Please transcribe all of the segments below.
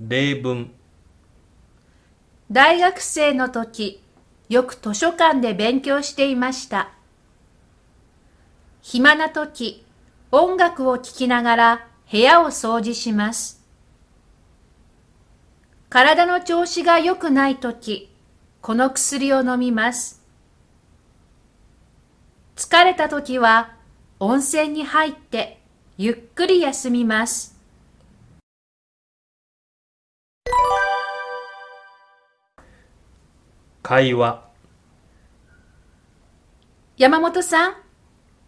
例文大学生の時、よく図書館で勉強していました。暇な時、音楽を聴きながら部屋を掃除します。体の調子が良くない時、この薬を飲みます。疲れた時は温泉に入ってゆっくり休みます。会話山本さん、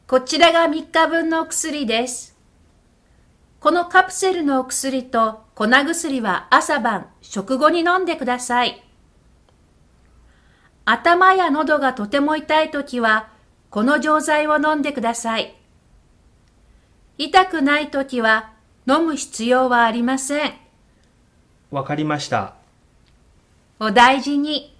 こちらが3日分のお薬です。このカプセルのお薬と粉薬は朝晩食後に飲んでください。頭や喉がとても痛いときは、この錠剤を飲んでください。痛くないときは飲む必要はありません。わかりました。お大事に。「